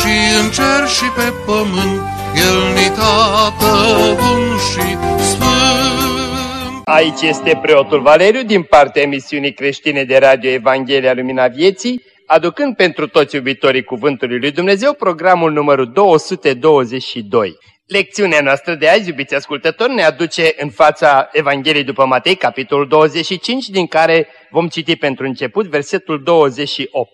și în cer și pe pământ, El ni tată bun și sfânt. Aici este preotul Valeriu din partea emisiunii creștine de radio Evanghelia Lumina Vieții, aducând pentru toți iubitorii Cuvântului Lui Dumnezeu programul numărul 222. Lecțiunea noastră de azi, iubiți ascultători, ne aduce în fața Evangheliei după Matei, capitolul 25, din care vom citi pentru început versetul 28.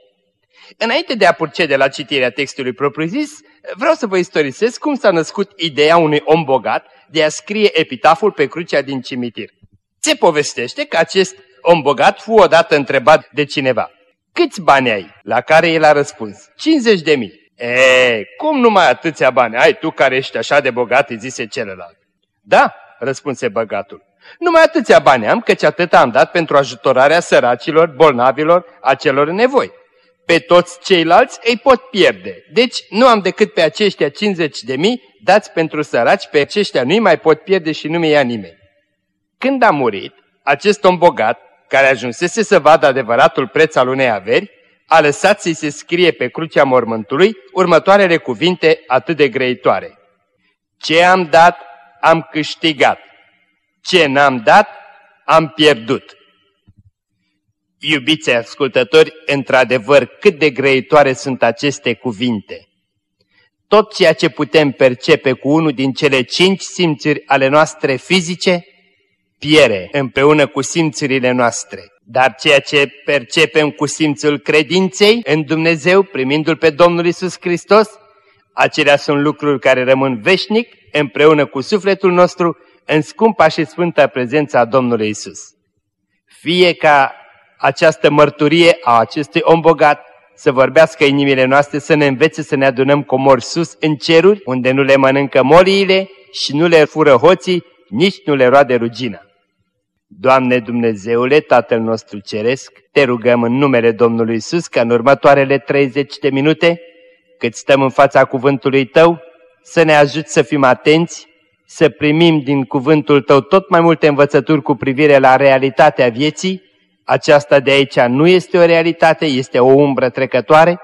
Înainte de a procede la citirea textului propriu-zis, vreau să vă istorisesc cum s-a născut ideea unui om bogat de a scrie epitaful pe crucea din cimitir. Se povestește că acest om bogat fu odată întrebat de cineva, Câți bani ai? La care el a răspuns, 50 de mii. E, cum numai atâția bani ai tu care ești așa de bogat, îi zise celălalt. Da, răspunse băgatul. Numai atâția bani am, căci atât am dat pentru ajutorarea săracilor, bolnavilor, acelor în nevoi. Pe toți ceilalți îi pot pierde. Deci nu am decât pe aceștia 50 de mii dați pentru săraci, pe aceștia nu-i mai pot pierde și nu mi ia nimeni. Când a murit, acest om bogat, care ajunsese să vadă adevăratul preț al unei averi, a lăsat să-i se scrie pe crucea mormântului următoarele cuvinte atât de grăitoare. Ce am dat, am câștigat. Ce n-am dat, am pierdut. Iubiți ascultători, într-adevăr, cât de grăitoare sunt aceste cuvinte. Tot ceea ce putem percepe cu unul din cele cinci simțuri ale noastre fizice, piere împreună cu simțurile noastre. Dar ceea ce percepem cu simțul credinței în Dumnezeu, primindu-L pe Domnul Isus Hristos, acelea sunt lucruri care rămân veșnic împreună cu sufletul nostru în scumpa și sfântă prezența Domnului Isus. Fie ca această mărturie a acestui om bogat să vorbească inimile noastre, să ne învețe să ne adunăm comori sus în ceruri, unde nu le mănâncă moliile și nu le fură hoții, nici nu le roade rugina. Doamne Dumnezeule, Tatăl nostru Ceresc, te rugăm în numele Domnului Isus ca în următoarele 30 de minute, cât stăm în fața cuvântului Tău, să ne ajuți să fim atenți, să primim din cuvântul Tău tot mai multe învățături cu privire la realitatea vieții, aceasta de aici nu este o realitate, este o umbră trecătoare,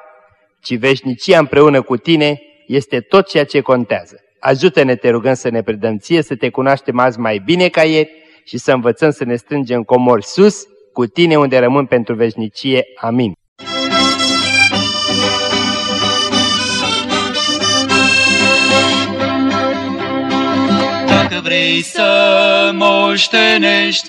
ci veșnicia împreună cu Tine este tot ceea ce contează. Ajută-ne, te rugăm, să ne predăm ție, să te cunoaștem azi mai bine ca ieri și să învățăm să ne strângem comori sus, cu Tine unde rămân pentru veșnicie. Amin. Dacă vrei să moștenești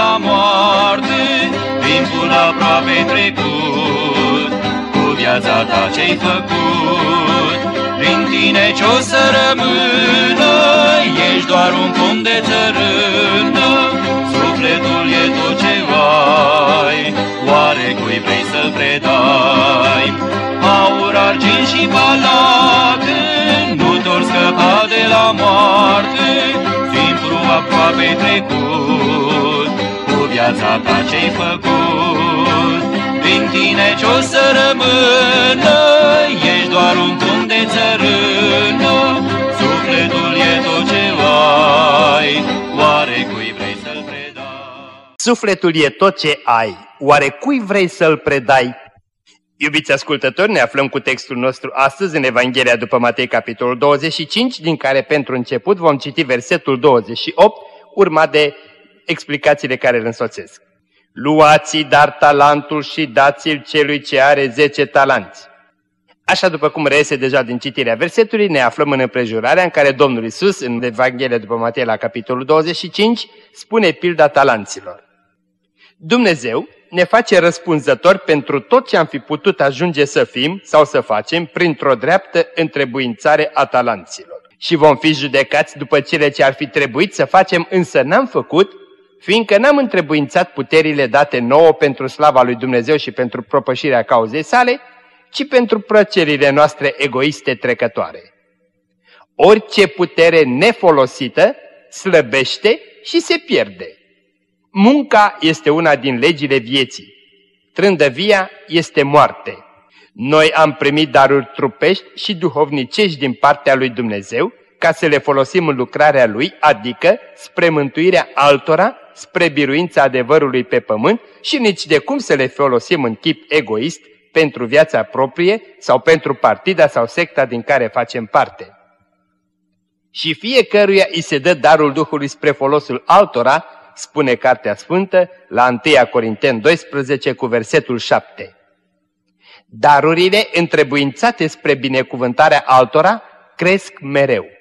la moarte, timpul aproape trecut, cu viața ta ce-ai făcut. Prin tine ce-o să rămână, ești doar un pom de țărână, sufletul e tot ce ai, oare cui vrei să-l predai? Aur, argint și palate, nu te scăpa de la moarte, timpul aproape trecut, cu viața ta ce-ai făcut. Prin tine ce-o să rămână, ești doar un pom de țărână, sufletul e tot ce ai, oare cui vrei să-l predai? Sufletul e tot ce ai, oare cui vrei să-l predai? Iubiți ascultători, ne aflăm cu textul nostru astăzi în Evanghelia după Matei, capitolul 25, din care pentru început vom citi versetul 28, urmat de explicațiile care îl însoțesc. Luați dar talentul și dați-l celui ce are zece talanți. Așa după cum reiese deja din citirea versetului, ne aflăm în împrejurarea în care Domnul Isus, în Evanghelia după Matei la capitolul 25, spune pilda talanților. Dumnezeu ne face răspunzători pentru tot ce am fi putut ajunge să fim sau să facem printr-o dreaptă întrebuințare a talanților. Și vom fi judecați după cele ce ar fi trebuit să facem, însă n-am făcut, fiindcă n-am întrebuințat puterile date nouă pentru slava lui Dumnezeu și pentru propășirea cauzei sale, ci pentru plăcerile noastre egoiste trecătoare. Orice putere nefolosită slăbește și se pierde. Munca este una din legile vieții. Trândăvia este moarte. Noi am primit daruri trupești și duhovnicești din partea lui Dumnezeu ca să le folosim în lucrarea Lui, adică spre mântuirea altora, spre biruința adevărului pe pământ și nici de cum să le folosim în chip egoist pentru viața proprie sau pentru partida sau secta din care facem parte. Și fiecăruia îi se dă darul Duhului spre folosul altora, spune Cartea Sfântă la 1 Corinteni 12 cu versetul 7. Darurile întrebuințate spre binecuvântarea altora cresc mereu.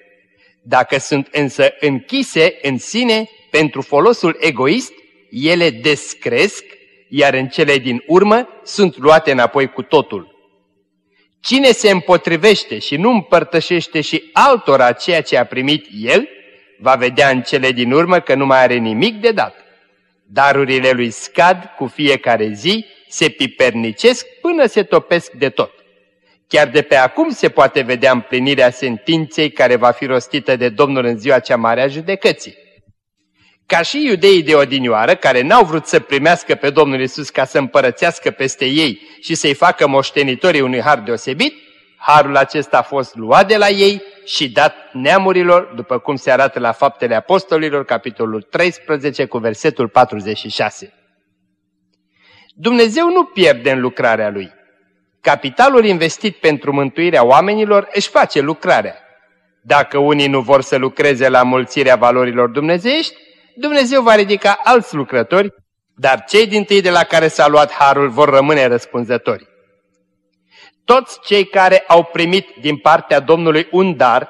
Dacă sunt însă închise în sine pentru folosul egoist, ele descresc iar în cele din urmă sunt luate înapoi cu totul. Cine se împotrivește și nu împărtășește și altora ceea ce a primit el, va vedea în cele din urmă că nu mai are nimic de dat. Darurile lui scad cu fiecare zi, se pipernicesc până se topesc de tot. Chiar de pe acum se poate vedea împlinirea sentinței care va fi rostită de Domnul în ziua cea mare a judecății. Ca și iudeii de odinioară, care n-au vrut să primească pe Domnul Isus ca să împărățească peste ei și să-i facă moștenitorii unui har deosebit, harul acesta a fost luat de la ei și dat neamurilor, după cum se arată la Faptele Apostolilor, capitolul 13, cu versetul 46. Dumnezeu nu pierde în lucrarea Lui. Capitalul investit pentru mântuirea oamenilor își face lucrarea. Dacă unii nu vor să lucreze la mulțirea valorilor dumnezeiești, Dumnezeu va ridica alți lucrători, dar cei din tâi de la care s-a luat harul vor rămâne răspunzători. Toți cei care au primit din partea Domnului un dar,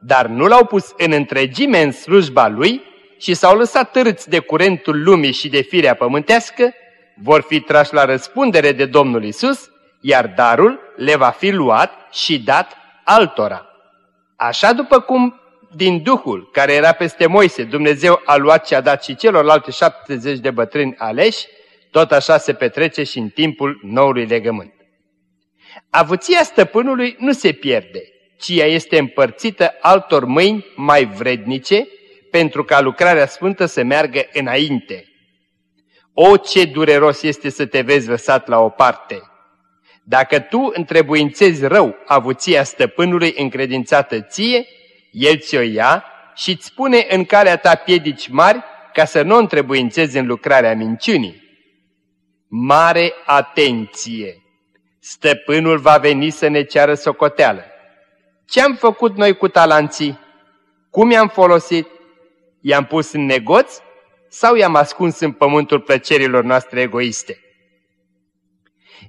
dar nu l-au pus în întregime în slujba lui și s-au lăsat târâți de curentul lumii și de firea pământească, vor fi trași la răspundere de Domnul Isus, iar darul le va fi luat și dat altora. Așa după cum din Duhul care era peste Moise, Dumnezeu a luat și a dat și celorlalte 70 de bătrâni aleși, tot așa se petrece și în timpul noului legământ. Avuția stăpânului nu se pierde, ci ea este împărțită altor mâini mai vrednice pentru ca lucrarea sfântă să meargă înainte. O, ce dureros este să te vezi lăsat la o parte! Dacă tu întrebuințezi rău avuția stăpânului încredințată ție, el ți-o ia și îți pune în calea ta piedici mari ca să nu întrebuințezi în lucrarea minciunii. Mare atenție! Stăpânul va veni să ne ceară socoteală. Ce-am făcut noi cu talanții? Cum i-am folosit? I-am pus în negoț sau i-am ascuns în pământul plăcerilor noastre egoiste?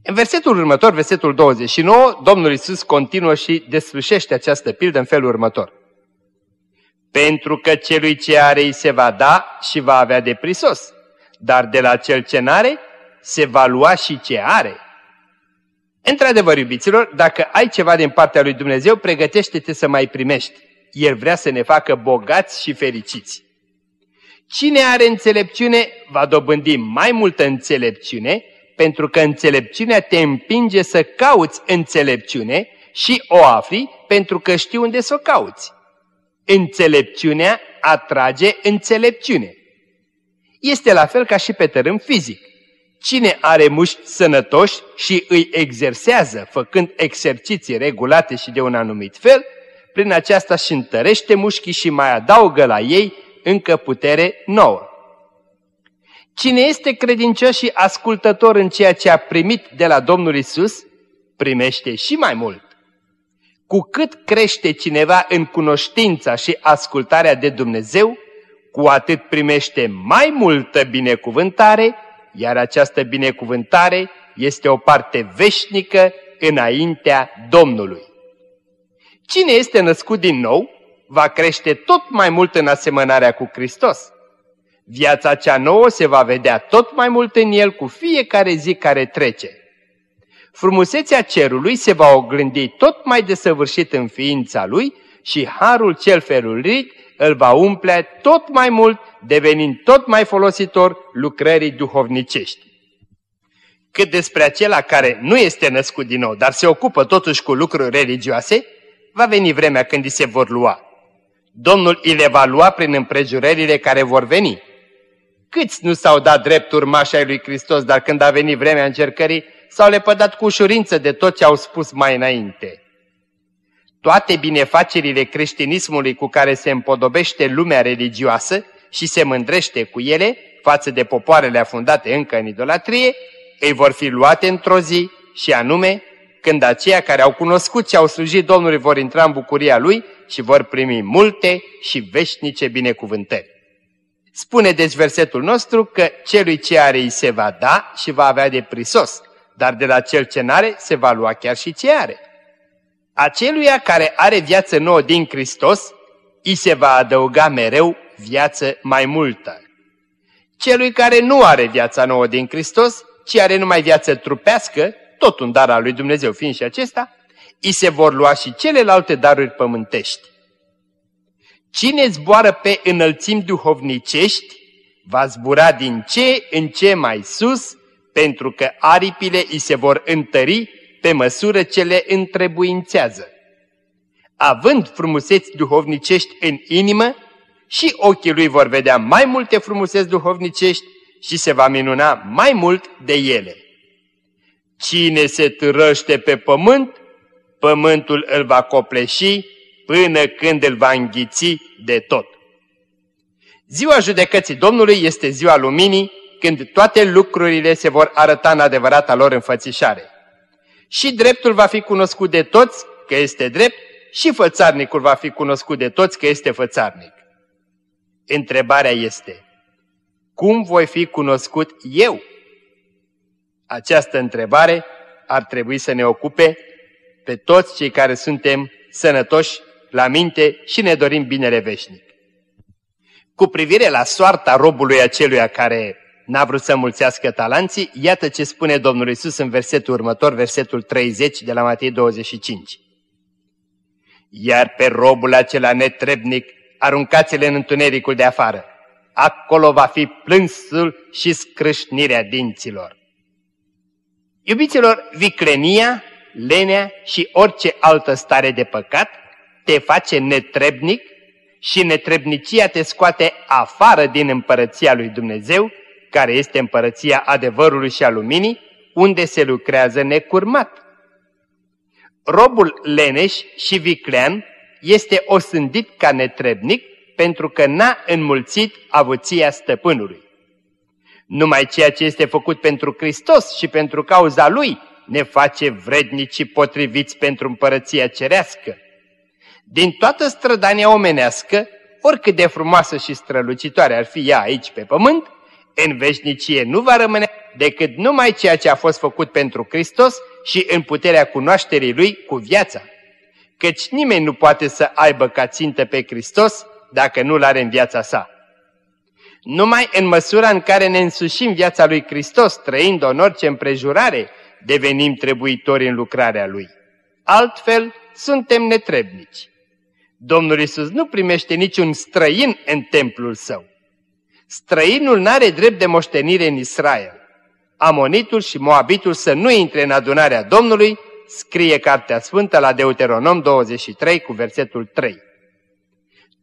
În versetul următor, versetul 29, Domnul Isus continuă și desfășește această pildă în felul următor. Pentru că celui ce are îi se va da și va avea de prisos, dar de la cel ce n-are se va lua și ce are. Într-adevăr, iubiților, dacă ai ceva din partea lui Dumnezeu, pregătește-te să mai primești. El vrea să ne facă bogați și fericiți. Cine are înțelepciune va dobândi mai multă înțelepciune, pentru că înțelepciunea te împinge să cauți înțelepciune și o afli pentru că știi unde să o cauți. Înțelepciunea atrage înțelepciune. Este la fel ca și pe tărâm fizic. Cine are mușchi sănătoși și îi exersează făcând exerciții regulate și de un anumit fel, prin aceasta și întărește mușchii și mai adaugă la ei încă putere nouă. Cine este credincios și ascultător în ceea ce a primit de la Domnul Isus, primește și mai mult. Cu cât crește cineva în cunoștința și ascultarea de Dumnezeu, cu atât primește mai multă binecuvântare, iar această binecuvântare este o parte veșnică înaintea Domnului. Cine este născut din nou va crește tot mai mult în asemănarea cu Hristos. Viața cea nouă se va vedea tot mai mult în el cu fiecare zi care trece. Frumusețea cerului se va oglindi tot mai desăvârșit în ființa lui și harul cel ferurit îl va umple tot mai mult, devenind tot mai folositor lucrării duhovnicești. Cât despre acela care nu este născut din nou, dar se ocupă totuși cu lucruri religioase, va veni vremea când îi se vor lua. Domnul îi le va lua prin împrejurările care vor veni. Câți nu s-au dat drept urmașa lui Hristos, dar când a venit vremea încercării, s-au lepădat cu ușurință de tot ce au spus mai înainte. Toate binefacerile creștinismului cu care se împodobește lumea religioasă și se mândrește cu ele față de popoarele afundate încă în idolatrie, îi vor fi luate într-o zi și anume când aceia care au cunoscut și au slujit Domnului vor intra în bucuria Lui și vor primi multe și veșnice binecuvântări. Spune deci versetul nostru că celui ce are îi se va da și va avea de prisos, dar de la cel ce n-are se va lua chiar și ce are. Aceluia care are viață nouă din Hristos, îi se va adăuga mereu viață mai multă. Celui care nu are viața nouă din Hristos, ci are numai viață trupească, tot un dar al lui Dumnezeu fiind și acesta, îi se vor lua și celelalte daruri pământești. Cine zboară pe înălțimi duhovnicești, va zbura din ce în ce mai sus, pentru că aripile îi se vor întări pe măsură ce le întrebuințează. Având frumuseți duhovnicești în inimă, și ochii lui vor vedea mai multe frumuseți duhovnicești și se va minuna mai mult de ele. Cine se târăște pe pământ, pământul îl va copleși până când îl va înghiți de tot. Ziua judecății Domnului este ziua luminii, când toate lucrurile se vor arăta în adevărata lor înfățișare. Și dreptul va fi cunoscut de toți că este drept și fățarnicul va fi cunoscut de toți că este fățarnic. Întrebarea este, cum voi fi cunoscut eu? Această întrebare ar trebui să ne ocupe pe toți cei care suntem sănătoși la minte și ne dorim binele veșnic. Cu privire la soarta robului aceluia care n-a vrut să mulțească talanții, iată ce spune Domnul Isus în versetul următor, versetul 30 de la Matei 25. Iar pe robul acela netrebnic aruncați-le în întunericul de afară. Acolo va fi plânsul și scrâșnirea dinților. Iubiților, viclenia, lenea și orice altă stare de păcat te face netrebnic și netrebnicia te scoate afară din împărăția lui Dumnezeu, care este împărăția adevărului și a luminii, unde se lucrează necurmat. Robul leneș și viclean este osândit ca netrebnic pentru că n-a înmulțit avuția stăpânului. Numai ceea ce este făcut pentru Hristos și pentru cauza Lui ne face vrednici și potriviți pentru împărăția cerească. Din toată strădania omenească, oricât de frumoasă și strălucitoare ar fi ea aici pe pământ, în veșnicie nu va rămâne decât numai ceea ce a fost făcut pentru Hristos și în puterea cunoașterii Lui cu viața. Căci nimeni nu poate să aibă ca țintă pe Hristos dacă nu-L are în viața sa. Numai în măsura în care ne însușim viața lui Hristos, trăind în orice împrejurare, devenim trebuitori în lucrarea Lui. Altfel, suntem netrebnici. Domnul Isus nu primește niciun străin în templul său. Străinul n-are drept de moștenire în Israel. Amonitul și Moabitul să nu intre în adunarea Domnului, scrie Cartea Sfântă la Deuteronom 23 cu versetul 3.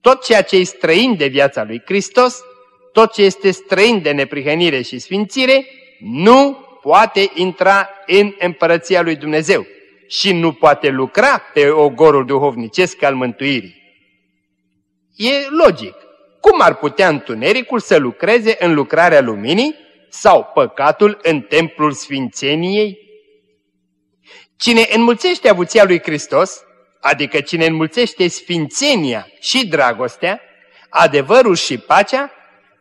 Tot ceea ce e străin de viața lui Hristos, tot ce este străin de neprihănire și sfințire, nu poate intra în împărăția lui Dumnezeu și nu poate lucra pe ogorul duhovnicesc al mântuirii. E logic. Cum ar putea întunericul să lucreze în lucrarea luminii sau păcatul în templul sfințeniei? Cine înmulțește avuția lui Hristos, adică cine înmulțește sfințenia și dragostea, adevărul și pacea,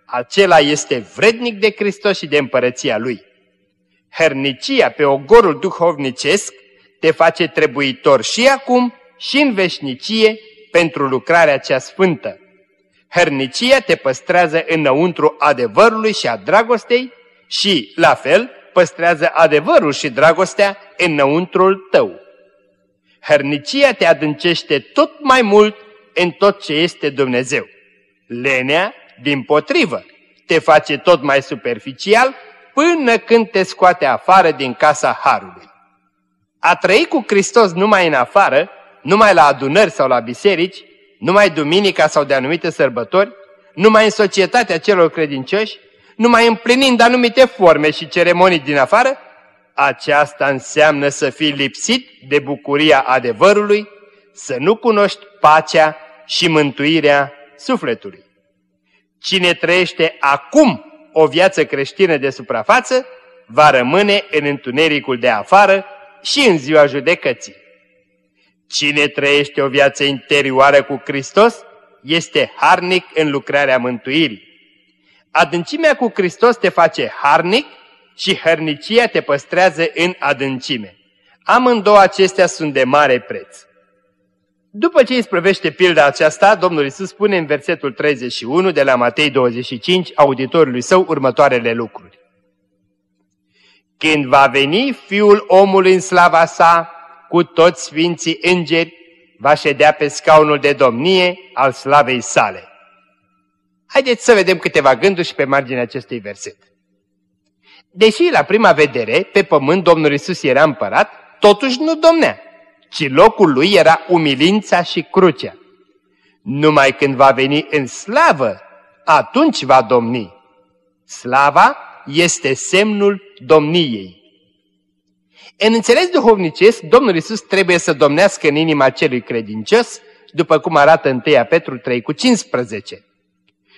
acela este vrednic de Hristos și de împărăția Lui. Hernicia pe ogorul duhovnicesc te face trebuitor și acum și în veșnicie pentru lucrarea cea sfântă. Hărnicia te păstrează înăuntru adevărului și a dragostei și, la fel, păstrează adevărul și dragostea înăuntrul tău. Hărnicia te adâncește tot mai mult în tot ce este Dumnezeu. Lenea, din potrivă, te face tot mai superficial până când te scoate afară din casa Harului. A trăi cu Hristos numai în afară, numai la adunări sau la biserici, numai duminica sau de anumite sărbători, numai în societatea celor credincioși, numai împlinind anumite forme și ceremonii din afară, aceasta înseamnă să fii lipsit de bucuria adevărului, să nu cunoști pacea și mântuirea sufletului. Cine trăiește acum o viață creștină de suprafață, va rămâne în întunericul de afară și în ziua judecății. Cine trăiește o viață interioară cu Hristos, este harnic în lucrarea mântuirii. Adâncimea cu Hristos te face harnic și hărnicia te păstrează în adâncime. Amândouă acestea sunt de mare preț. După ce îți sprăvește pilda aceasta, Domnul Isus spune în versetul 31 de la Matei 25 auditorului său următoarele lucruri. Când va veni Fiul omului în slava sa, cu toți sfinții îngeri, va ședea pe scaunul de domnie al slavei sale. Haideți să vedem câteva gânduri și pe marginea acestui verset. Deși la prima vedere, pe pământ Domnul Isus era împărat, totuși nu domnea ci locul lui era umilința și crucea. Numai când va veni în slavă, atunci va domni. Slava este semnul domniei. În înțeles duhovnicesc, Domnul Isus trebuie să domnească în inima celui credincios, după cum arată 1 Petru 3 cu 15.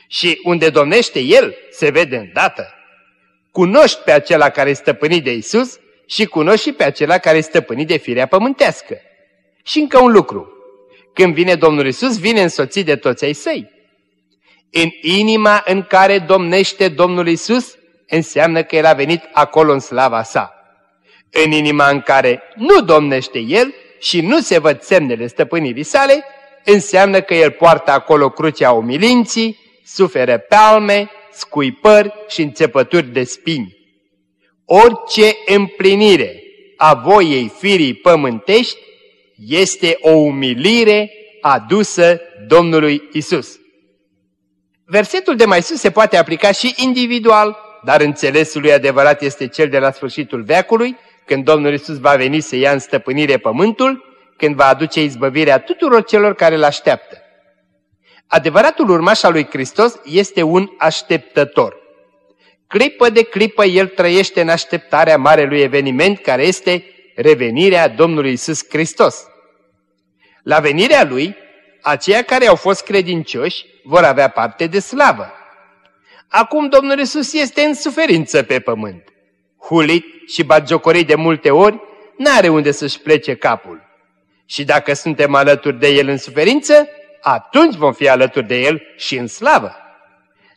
Și unde domnește El, se vede îndată. Cunoști pe acela care este stăpânit de Isus și cunoști și pe acela care este stăpânit de firea pământească. Și încă un lucru. Când vine Domnul Isus, vine însoțit de toți ai săi. În inima în care domnește Domnul Isus, înseamnă că El a venit acolo în slava sa. În inima în care nu domnește El și nu se văd semnele stăpânirii sale, înseamnă că El poartă acolo crucea umilinții, suferă palme, scuipări și înțepături de spini. Orice împlinire a voiei firii pământești este o umilire adusă Domnului Isus. Versetul de mai sus se poate aplica și individual, dar înțelesul lui adevărat este cel de la sfârșitul veacului, când Domnul Isus va veni să ia în stăpânire pământul, când va aduce izbăvirea tuturor celor care îl așteaptă. Adevăratul urmaș al lui Hristos este un așteptător. Clipă de clipă el trăiește în așteptarea marelui eveniment care este revenirea Domnului Isus Hristos. La venirea Lui, aceia care au fost credincioși vor avea parte de slavă. Acum Domnul Isus este în suferință pe pământ. Hulit și bagiocorit de multe ori, n-are unde să-și plece capul. Și dacă suntem alături de El în suferință, atunci vom fi alături de El și în slavă.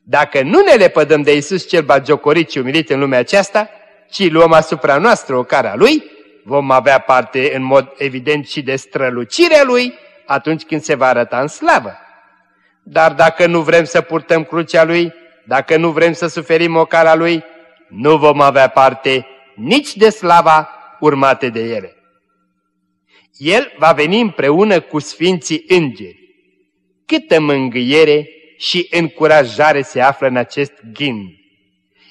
Dacă nu ne lepădăm de Isus cel bagiocorit și umilit în lumea aceasta, ci luăm asupra noastră o cara Lui, vom avea parte în mod evident și de strălucirea Lui atunci când se va arăta în slavă. Dar dacă nu vrem să purtăm crucea Lui, dacă nu vrem să suferim ocara Lui, nu vom avea parte nici de slava urmate de ele. El va veni împreună cu sfinții îngeri. Câtă mângâiere și încurajare se află în acest ghind.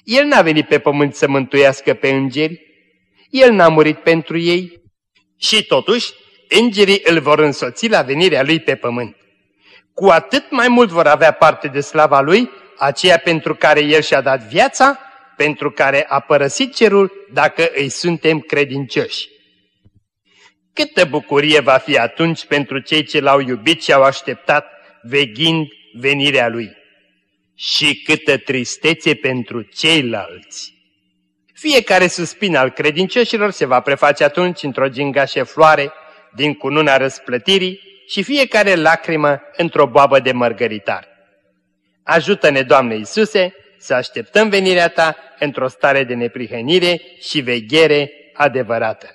El n-a venit pe pământ să mântuiască pe îngeri, el n-a murit pentru ei și totuși îngerii îl vor însoți la venirea lui pe pământ. Cu atât mai mult vor avea parte de slava lui, aceea pentru care el și-a dat viața, pentru care a părăsit cerul dacă îi suntem credincioși. Câtă bucurie va fi atunci pentru cei ce l-au iubit și au așteptat, veghind venirea lui. Și câtă tristețe pentru ceilalți. Fiecare suspin al credincioșilor se va preface atunci într-o gingașe floare din cununa răsplătirii și fiecare lacrimă într-o boabă de mărgăritar. Ajută-ne, Doamne Iisuse, să așteptăm venirea Ta într-o stare de neprihănire și veghere adevărată.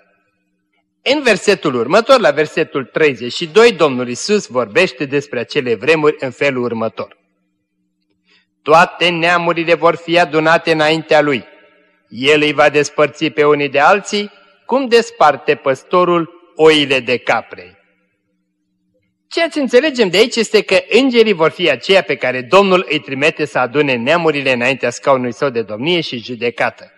În versetul următor, la versetul 32, Domnul Isus vorbește despre acele vremuri în felul următor. Toate neamurile vor fi adunate înaintea Lui. El îi va despărți pe unii de alții, cum desparte păstorul oile de capre. Ceea ce înțelegem de aici este că îngerii vor fi aceia pe care Domnul îi trimite să adune neamurile înaintea scaunului său de domnie și judecată.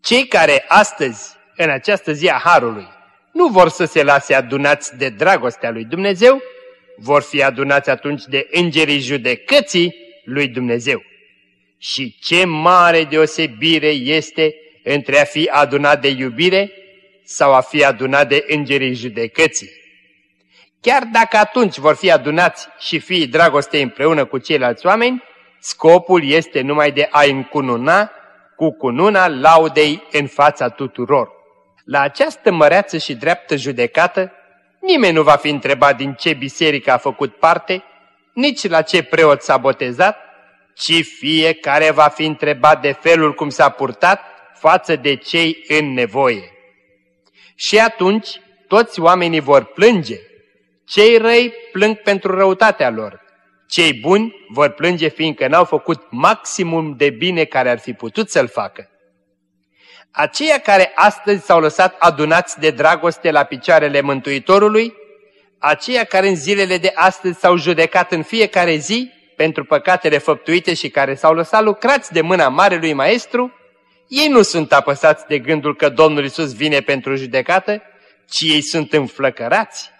Cei care astăzi, în această zi a Harului, nu vor să se lase adunați de dragostea lui Dumnezeu, vor fi adunați atunci de îngerii judecății lui Dumnezeu. Și ce mare deosebire este între a fi adunat de iubire sau a fi adunat de îngerii judecății. Chiar dacă atunci vor fi adunați și fiii dragostei împreună cu ceilalți oameni, scopul este numai de a încununa cu cununa laudei în fața tuturor. La această măreață și dreaptă judecată, nimeni nu va fi întrebat din ce biserică a făcut parte, nici la ce preot s-a botezat, ci fiecare va fi întrebat de felul cum s-a purtat față de cei în nevoie. Și atunci toți oamenii vor plânge. Cei răi plâng pentru răutatea lor. Cei buni vor plânge fiindcă n-au făcut maximum de bine care ar fi putut să-l facă. Aceia care astăzi s-au lăsat adunați de dragoste la picioarele Mântuitorului, aceia care în zilele de astăzi s-au judecat în fiecare zi pentru păcatele făptuite și care s-au lăsat lucrați de mâna Marelui Maestru, ei nu sunt apăsați de gândul că Domnul Isus vine pentru judecată, ci ei sunt înflăcărați.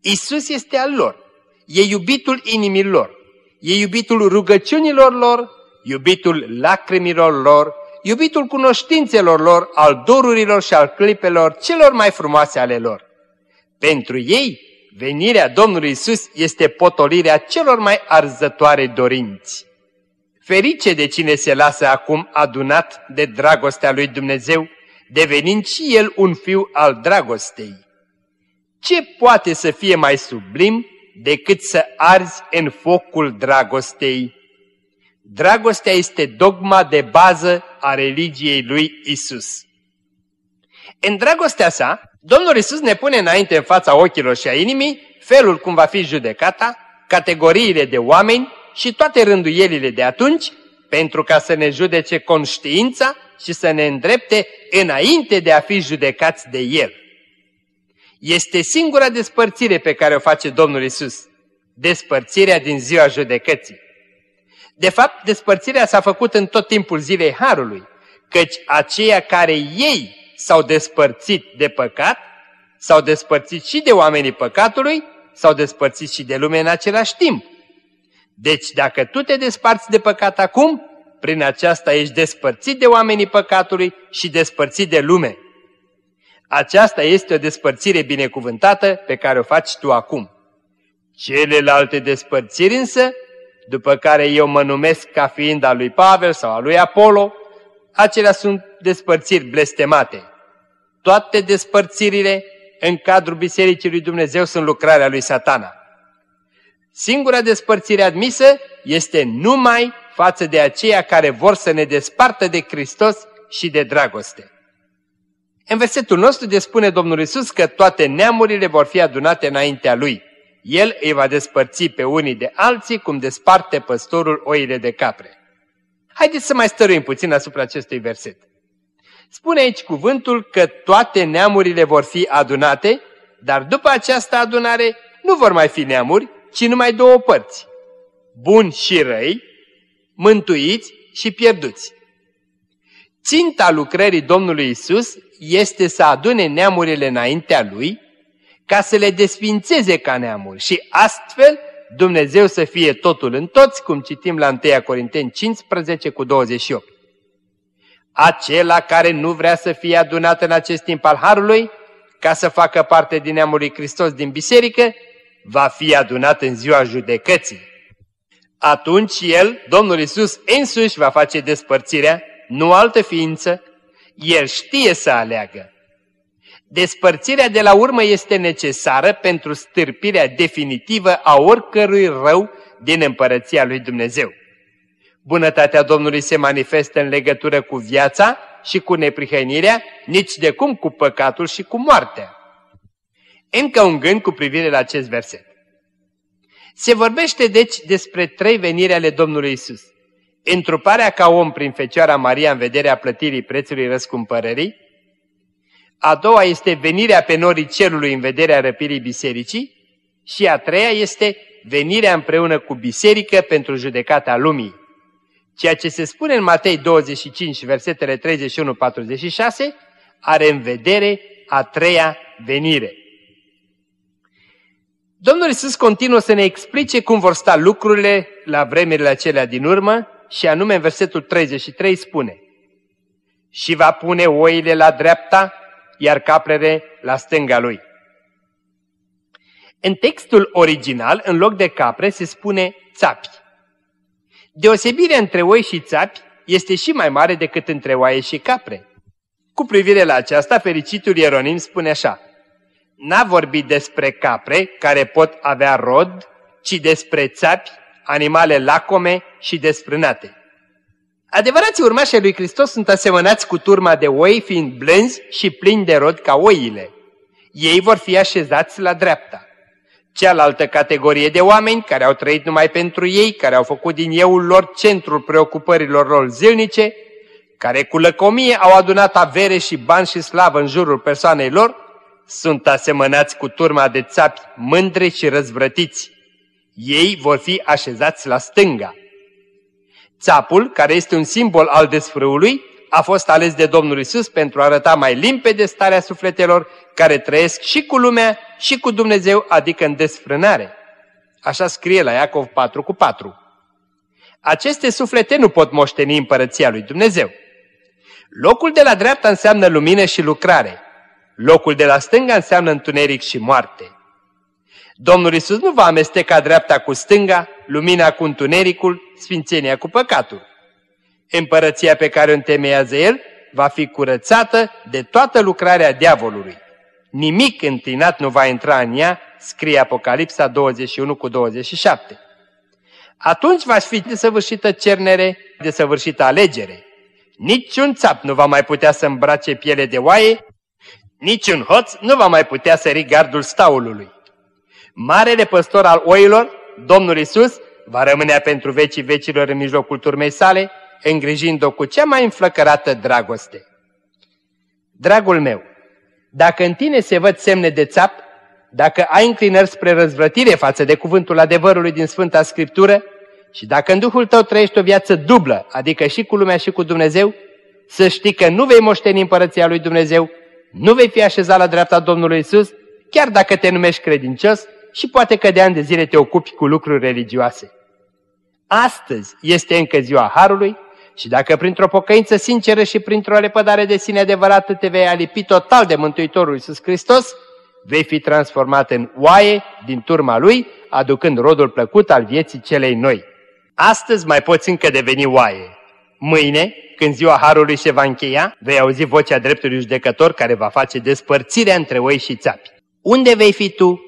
Isus este al lor, e iubitul inimilor, e iubitul rugăciunilor lor, iubitul lacrimilor lor, iubitul cunoștințelor lor, al dorurilor și al clipelor celor mai frumoase ale lor. Pentru ei, venirea Domnului Isus este potolirea celor mai arzătoare dorinți. Ferice de cine se lasă acum adunat de dragostea lui Dumnezeu, devenind și el un fiu al dragostei. Ce poate să fie mai sublim decât să arzi în focul dragostei? Dragostea este dogma de bază a religiei lui Isus. În dragostea sa, Domnul Isus ne pune înainte în fața ochilor și a inimii felul cum va fi judecata, categoriile de oameni și toate rânduielile de atunci, pentru ca să ne judece conștiința și să ne îndrepte înainte de a fi judecați de El. Este singura despărțire pe care o face Domnul Isus, despărțirea din ziua judecății. De fapt, despărțirea s-a făcut în tot timpul zilei Harului, căci aceia care ei s-au despărțit de păcat, s-au despărțit și de oamenii păcatului, s-au despărțit și de lume în același timp. Deci dacă tu te desparți de păcat acum, prin aceasta ești despărțit de oamenii păcatului și despărțit de lume. Aceasta este o despărțire binecuvântată pe care o faci tu acum. Celelalte despărțiri însă, după care eu mă numesc ca fiind al lui Pavel sau al lui Apollo, acelea sunt despărțiri blestemate. Toate despărțirile în cadrul Bisericii lui Dumnezeu sunt lucrarea lui satana. Singura despărțire admisă este numai față de aceia care vor să ne despartă de Hristos și de dragoste. În versetul nostru despune Domnul Isus că toate neamurile vor fi adunate înaintea Lui. El îi va despărți pe unii de alții cum desparte păstorul oile de capre. Haideți să mai stăruim puțin asupra acestui verset. Spune aici cuvântul că toate neamurile vor fi adunate, dar după această adunare nu vor mai fi neamuri, ci numai două părți. Buni și răi, mântuiți și pierduți. Ținta lucrării Domnului Isus este să adune neamurile înaintea Lui, ca să le desfințeze ca neamuri și astfel Dumnezeu să fie totul în toți, cum citim la 1 Corinteni 15 cu 28. Acela care nu vrea să fie adunat în acest timp al Harului, ca să facă parte din neamul lui Hristos din biserică, va fi adunat în ziua judecății. Atunci El, Domnul Isus, însuși va face despărțirea, nu altă ființă, El știe să aleagă. Despărțirea de la urmă este necesară pentru stârpirea definitivă a oricărui rău din împărăția lui Dumnezeu. Bunătatea Domnului se manifestă în legătură cu viața și cu neprihănirea, nici de cum cu păcatul și cu moartea. Încă un gând cu privire la acest verset. Se vorbește deci despre trei veniri ale Domnului Isus. Întruparea ca om prin Fecioara Maria în vederea plătirii prețului răscumpărării, a doua este venirea pe norii cerului în vederea răpirii bisericii și a treia este venirea împreună cu biserică pentru judecata lumii. Ceea ce se spune în Matei 25, versetele 31-46, are în vedere a treia venire. Domnul Iisus continuă să ne explice cum vor sta lucrurile la vremurile acelea din urmă și anume în versetul 33 spune Și va pune oile la dreapta, iar caprele la stânga lui. În textul original, în loc de capre, se spune țapi. Deosebirea între oi și țapi este și mai mare decât între oaie și capre. Cu privire la aceasta, fericitul Ieronim spune așa, N-a vorbit despre capre care pot avea rod, ci despre țapi, animale lacome și desfrânate. Adevărații urmași lui Hristos sunt asemănați cu turma de oi, fiind blânzi și plini de rod ca oile. Ei vor fi așezați la dreapta. Cealaltă categorie de oameni care au trăit numai pentru ei, care au făcut din euul lor centrul preocupărilor lor zilnice, care cu lăcomie au adunat avere și bani și slavă în jurul persoanei lor, sunt asemănați cu turma de țapi mândri și răzvrătiți. Ei vor fi așezați la stânga. Țapul, care este un simbol al desfrâului, a fost ales de Domnul Isus pentru a arăta mai limpede starea sufletelor care trăiesc și cu lumea și cu Dumnezeu, adică în desfrânare. Așa scrie la Iacov 4 cu 4. Aceste suflete nu pot moșteni împărăția lui Dumnezeu. Locul de la dreapta înseamnă lumină și lucrare. Locul de la stânga înseamnă întuneric și moarte. Domnul Isus nu va amesteca dreapta cu stânga, lumina cu întunericul, sfințenia cu păcatul. Împărăția pe care o întemeiază El va fi curățată de toată lucrarea diavolului. Nimic întinat nu va intra în ea, scrie Apocalipsa 21 cu 27. Atunci va fi desăvârșită cernere, desăvârșită alegere. Niciun țap nu va mai putea să îmbrace piele de oaie, niciun hoț nu va mai putea sări gardul staulului. Marele păstor al oilor, Domnul Isus, va rămâne pentru vecii vecilor în mijlocul turmei sale, îngrijind-o cu cea mai înflăcărată dragoste. Dragul meu, dacă în tine se văd semne de țap, dacă ai înclinări spre răzvrătire față de cuvântul adevărului din Sfânta Scriptură și dacă în Duhul tău trăiești o viață dublă, adică și cu lumea și cu Dumnezeu, să știi că nu vei moșteni împărăția lui Dumnezeu, nu vei fi așezat la dreapta Domnului Isus, chiar dacă te numești credincios și poate că de ani de zile te ocupi cu lucruri religioase. Astăzi este încă ziua Harului și dacă printr-o pocăință sinceră și printr-o lepădare de sine adevărată te vei alipi total de Mântuitorul Iisus Hristos, vei fi transformat în oaie din turma Lui, aducând rodul plăcut al vieții celei noi. Astăzi mai poți încă deveni oaie. Mâine, când ziua Harului se va încheia, vei auzi vocea dreptului judecător care va face despărțirea între oi și țapi. Unde vei fi tu?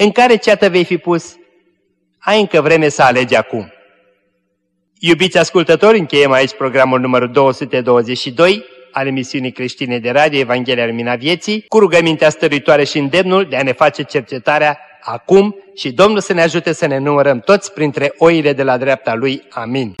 În care ceată vei fi pus? Ai încă vreme să alegi acum. Iubiți ascultători, încheiem aici programul numărul 222 al emisiunii creștine de radio Evanghelia Lumina Vieții, cu rugămintea stăruitoare și îndemnul de a ne face cercetarea acum și Domnul să ne ajute să ne numărăm toți printre oile de la dreapta Lui. Amin.